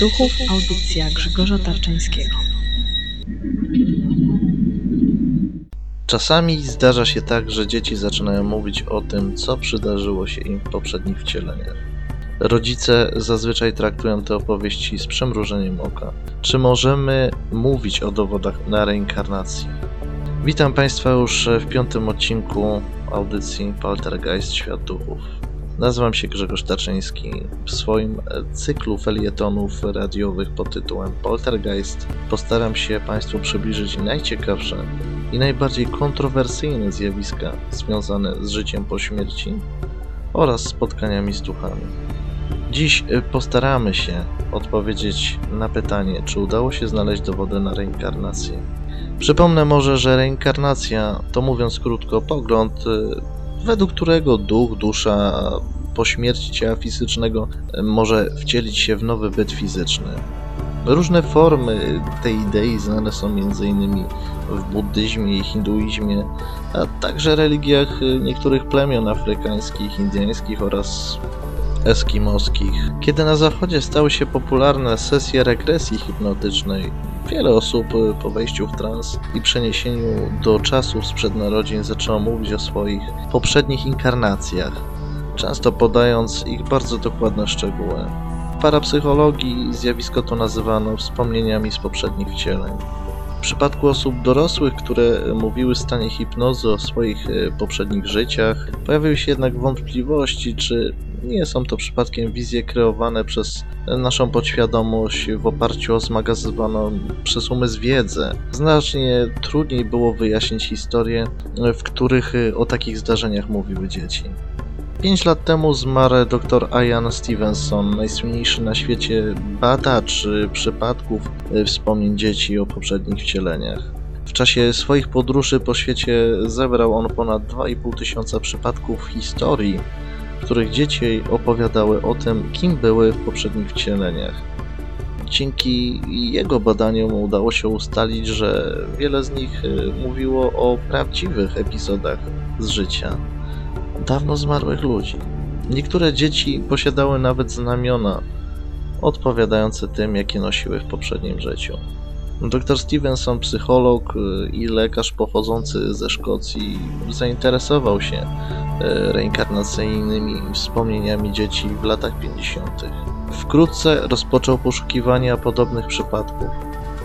Duchów. Audycja Grzegorza Tarczyńskiego. Czasami zdarza się tak, że dzieci zaczynają mówić o tym, co przydarzyło się im w poprzednich wcieleniach. Rodzice zazwyczaj traktują te opowieści z przymrużeniem oka. Czy możemy mówić o dowodach na reinkarnację? Witam Państwa już w piątym odcinku audycji Poltergeist Świat Duchów. Nazywam się Grzegorz Taczyński. W swoim cyklu felietonów radiowych pod tytułem Poltergeist postaram się Państwu przybliżyć najciekawsze i najbardziej kontrowersyjne zjawiska związane z życiem po śmierci oraz spotkaniami z duchami. Dziś postaramy się odpowiedzieć na pytanie, czy udało się znaleźć dowody na reinkarnację. Przypomnę może, że reinkarnacja to mówiąc krótko pogląd, według którego duch, dusza po śmierci ciała fizycznego może wcielić się w nowy byt fizyczny. Różne formy tej idei znane są m.in. w buddyzmie i hinduizmie, a także religiach niektórych plemion afrykańskich, indyjskich oraz eskimoskich. Kiedy na zachodzie stały się popularne sesje regresji hipnotycznej, wiele osób po wejściu w trans i przeniesieniu do czasów sprzed narodzin zaczęło mówić o swoich poprzednich inkarnacjach, często podając ich bardzo dokładne szczegóły. W parapsychologii zjawisko to nazywano wspomnieniami z poprzednich wcieleń. W przypadku osób dorosłych, które mówiły w stanie hipnozy o swoich poprzednich życiach, pojawiły się jednak wątpliwości, czy nie są to przypadkiem wizje kreowane przez naszą podświadomość w oparciu o zmagazywaną przez umysł wiedzę. Znacznie trudniej było wyjaśnić historie, w których o takich zdarzeniach mówiły dzieci. Pięć lat temu zmarł dr Ian Stevenson, najsłynniejszy na świecie badacz przypadków wspomnień dzieci o poprzednich wcieleniach. W czasie swoich podróży po świecie zebrał on ponad 2,5 tysiąca przypadków historii, w których dzieci opowiadały o tym, kim były w poprzednich wcieleniach. Dzięki jego badaniom udało się ustalić, że wiele z nich mówiło o prawdziwych epizodach z życia dawno zmarłych ludzi. Niektóre dzieci posiadały nawet znamiona odpowiadające tym, jakie nosiły w poprzednim życiu. Dr Stevenson, psycholog i lekarz pochodzący ze Szkocji, zainteresował się reinkarnacyjnymi wspomnieniami dzieci w latach 50. Wkrótce rozpoczął poszukiwania podobnych przypadków.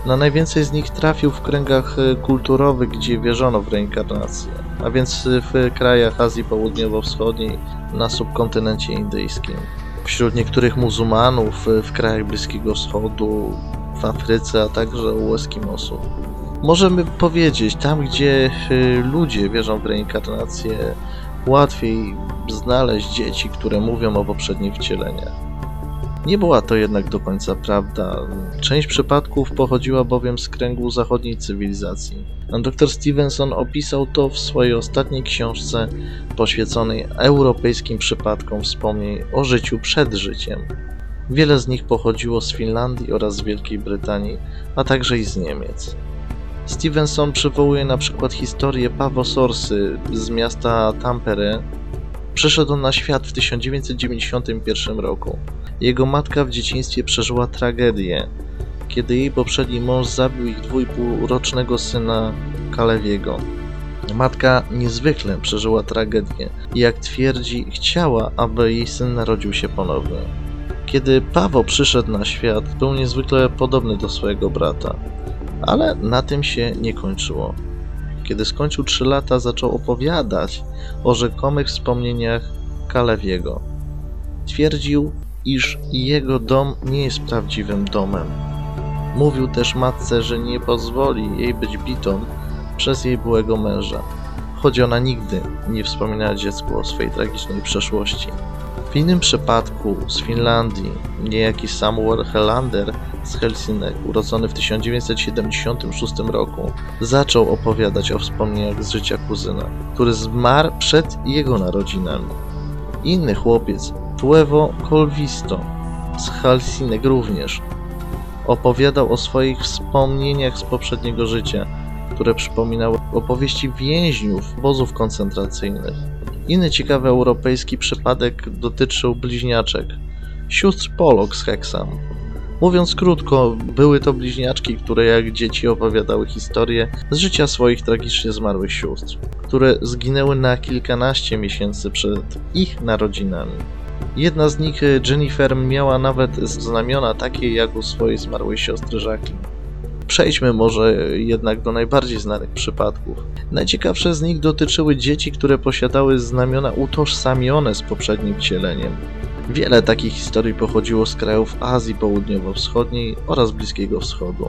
Na najwięcej z nich trafił w kręgach kulturowych, gdzie wierzono w reinkarnację, a więc w krajach Azji Południowo-Wschodniej, na subkontynencie indyjskim. Wśród niektórych muzułmanów w krajach Bliskiego Wschodu, w Afryce, a także u Eskimosów. Możemy powiedzieć, tam gdzie ludzie wierzą w reinkarnację, łatwiej znaleźć dzieci, które mówią o poprzednich wcieleniach. Nie była to jednak do końca prawda. Część przypadków pochodziła bowiem z kręgu zachodniej cywilizacji. Dr Stevenson opisał to w swojej ostatniej książce poświęconej europejskim przypadkom wspomnień o życiu przed życiem. Wiele z nich pochodziło z Finlandii oraz z Wielkiej Brytanii, a także i z Niemiec. Stevenson przywołuje na przykład historię Pawo Sorsy z miasta Tampere. Przyszedł on na świat w 1991 roku. Jego matka w dzieciństwie przeżyła tragedię, kiedy jej poprzedni mąż zabił ich dwójpółrocznego syna Kalewiego. Matka niezwykle przeżyła tragedię i jak twierdzi, chciała, aby jej syn narodził się ponownie. Kiedy Paweł przyszedł na świat, był niezwykle podobny do swojego brata, ale na tym się nie kończyło. Kiedy skończył 3 lata, zaczął opowiadać o rzekomych wspomnieniach Kalewiego. Twierdził, iż jego dom nie jest prawdziwym domem. Mówił też matce, że nie pozwoli jej być bitą przez jej byłego męża, choć ona nigdy nie wspominała dziecku o swojej tragicznej przeszłości. W innym przypadku z Finlandii niejaki Samuel Helander z Helsinek, urodzony w 1976 roku, zaczął opowiadać o wspomnieniach z życia kuzyna, który zmarł przed jego narodzinami. Inny chłopiec, Tuevo Kolwisto z Helsinek również, opowiadał o swoich wspomnieniach z poprzedniego życia, które przypominały opowieści więźniów obozów koncentracyjnych. Inny ciekawy europejski przypadek dotyczył bliźniaczek, sióstr Polok z Hexam. Mówiąc krótko, były to bliźniaczki, które jak dzieci opowiadały historie z życia swoich tragicznie zmarłych sióstr, które zginęły na kilkanaście miesięcy przed ich narodzinami. Jedna z nich, Jennifer, miała nawet znamiona takie jak u swojej zmarłej siostry Jacqueline. Przejdźmy może jednak do najbardziej znanych przypadków. Najciekawsze z nich dotyczyły dzieci, które posiadały znamiona utożsamione z poprzednim wcieleniem. Wiele takich historii pochodziło z krajów Azji Południowo-Wschodniej oraz Bliskiego Wschodu.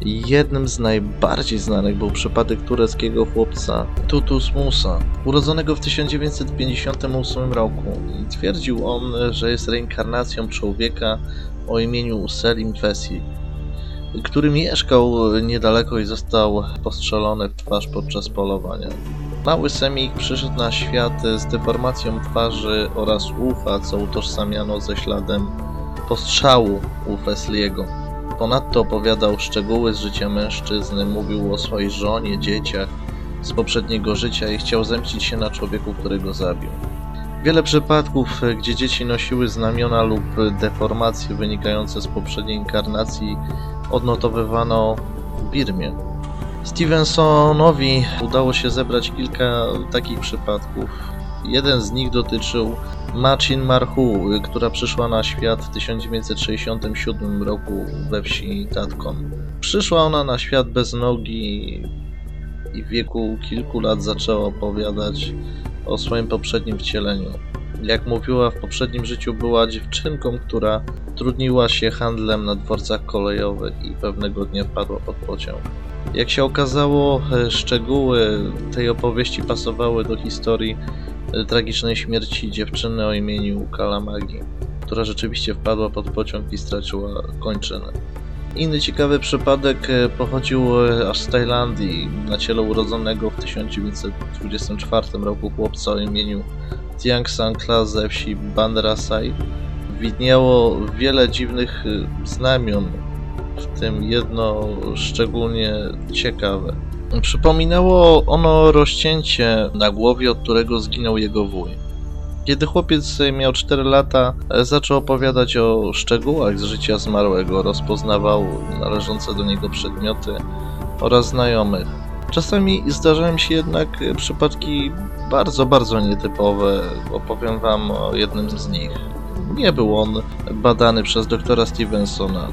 Jednym z najbardziej znanych był przypadek tureckiego chłopca Tutus Musa, urodzonego w 1958 roku. Twierdził on, że jest reinkarnacją człowieka o imieniu Selim Fesi, który mieszkał niedaleko i został postrzelony w twarz podczas polowania. Mały Semik przyszedł na świat z deformacją twarzy oraz ucha, co utożsamiano ze śladem postrzału u Fesliego. Ponadto opowiadał szczegóły z życia mężczyzny, mówił o swojej żonie, dzieciach z poprzedniego życia i chciał zemścić się na człowieku, którego zabił. Wiele przypadków, gdzie dzieci nosiły znamiona lub deformacje wynikające z poprzedniej inkarnacji, odnotowywano w Birmie. Stevensonowi udało się zebrać kilka takich przypadków. Jeden z nich dotyczył Machin Marhu, która przyszła na świat w 1967 roku we wsi Tatkon. Przyszła ona na świat bez nogi i w wieku kilku lat zaczęła opowiadać o swoim poprzednim wcieleniu. Jak mówiła, w poprzednim życiu była dziewczynką, która trudniła się handlem na dworcach kolejowych i pewnego dnia wpadła pod pociąg. Jak się okazało, e, szczegóły tej opowieści pasowały do historii tragicznej śmierci dziewczyny o imieniu Kalamagi, która rzeczywiście wpadła pod pociąg i straciła kończynę. Inny ciekawy przypadek e, pochodził aż z Tajlandii. Na ciele urodzonego w 1924 roku chłopca o imieniu Tiang Sankla ze wsi Bandrasai widniało wiele dziwnych znamion w tym jedno szczególnie ciekawe. Przypominało ono rozcięcie na głowie, od którego zginął jego wuj. Kiedy chłopiec miał 4 lata, zaczął opowiadać o szczegółach z życia zmarłego, rozpoznawał należące do niego przedmioty oraz znajomych. Czasami zdarzają się jednak przypadki bardzo, bardzo nietypowe. Opowiem Wam o jednym z nich. Nie był on badany przez doktora Stevensona.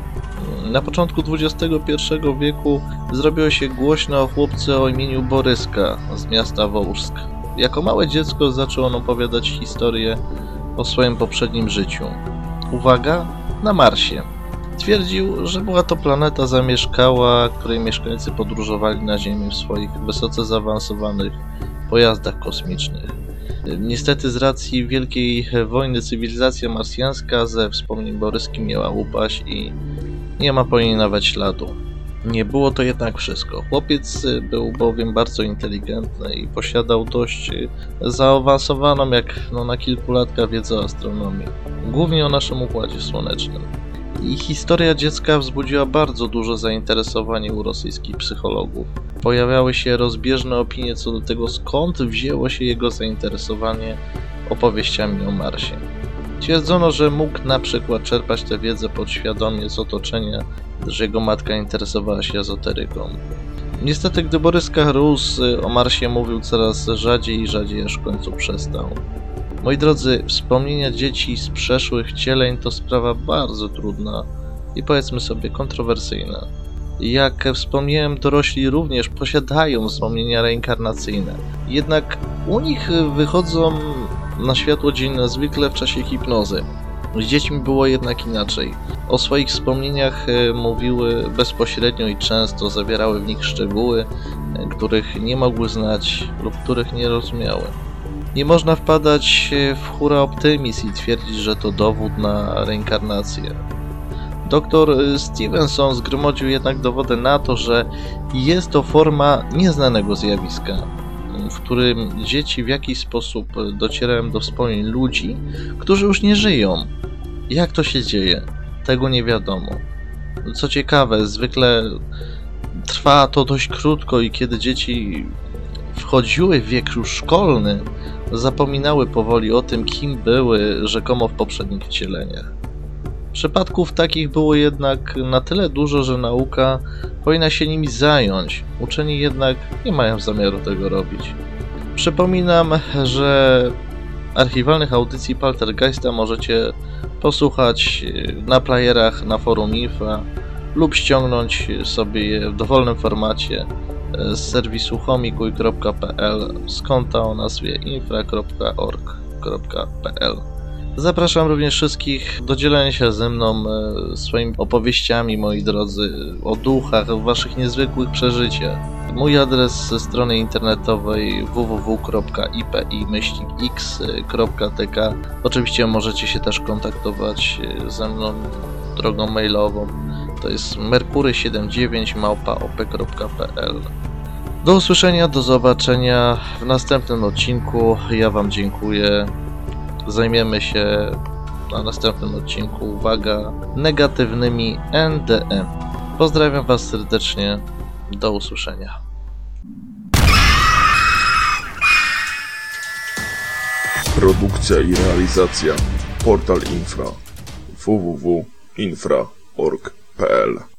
Na początku XXI wieku zrobiło się głośno o chłopcy o imieniu Boryska z miasta Wołżsk. Jako małe dziecko zaczął on opowiadać historię o swoim poprzednim życiu. Uwaga, na Marsie. Twierdził, że była to planeta zamieszkała, której mieszkańcy podróżowali na Ziemię w swoich wysoce zaawansowanych pojazdach kosmicznych. Niestety z racji wielkiej wojny cywilizacja marsjańska ze wspomnień boryskim miała upaść i nie ma po niej nawet śladu. Nie było to jednak wszystko. Chłopiec był bowiem bardzo inteligentny i posiadał dość zaawansowaną jak no, na kilkulatka wiedzę o astronomii, głównie o naszym Układzie Słonecznym. I historia dziecka wzbudziła bardzo duże zainteresowanie u rosyjskich psychologów. Pojawiały się rozbieżne opinie co do tego, skąd wzięło się jego zainteresowanie opowieściami o Marsie. Twierdzono, że mógł na przykład czerpać tę wiedzę podświadomie z otoczenia, że jego matka interesowała się ezoteryką. Niestety, gdy Boryska rósł, o Marsie mówił coraz rzadziej i rzadziej, aż w końcu przestał. Moi drodzy, wspomnienia dzieci z przeszłych wcieleń to sprawa bardzo trudna i powiedzmy sobie kontrowersyjna. Jak wspomniałem, dorośli również posiadają wspomnienia reinkarnacyjne. Jednak u nich wychodzą na światło dzienne zwykle w czasie hipnozy. Z dziećmi było jednak inaczej. O swoich wspomnieniach e, mówiły bezpośrednio i często zawierały w nich szczegóły, e, których nie mogły znać lub których nie rozumiały. Nie można wpadać w hura optymizm i twierdzić, że to dowód na reinkarnację. Dr Stevenson zgromadził jednak dowody na to, że jest to forma nieznanego zjawiska, w którym dzieci w jakiś sposób docierają do wspomnień ludzi, którzy już nie żyją. Jak to się dzieje? Tego nie wiadomo. Co ciekawe, zwykle trwa to dość krótko i kiedy dzieci wchodziły w wiek już szkolny, zapominały powoli o tym, kim były rzekomo w poprzednich wcieleniach. Przypadków takich było jednak na tyle dużo, że nauka powinna się nimi zająć. Uczeni jednak nie mają zamiaru tego robić. Przypominam, że archiwalnych audycji Paltergeista możecie posłuchać na playerach na forum Infra lub ściągnąć sobie je w dowolnym formacie z serwisu homikuj.pl z konta o nazwie infra.org.pl. Zapraszam również wszystkich do dzielenia się ze mną e, swoimi opowieściami, moi drodzy, o duchach, o waszych niezwykłych przeżyciach. Mój adres ze strony internetowej www.ipi-x.tk Oczywiście możecie się też kontaktować e, ze mną drogą mailową. To jest merkury79małpa.op.pl Do usłyszenia, do zobaczenia w następnym odcinku. Ja wam dziękuję. Zajmiemy się na następnym odcinku, uwaga, negatywnymi NDM. Pozdrawiam was serdecznie. Do usłyszenia. Produkcja i realizacja Portal Infra www.infra.org.pl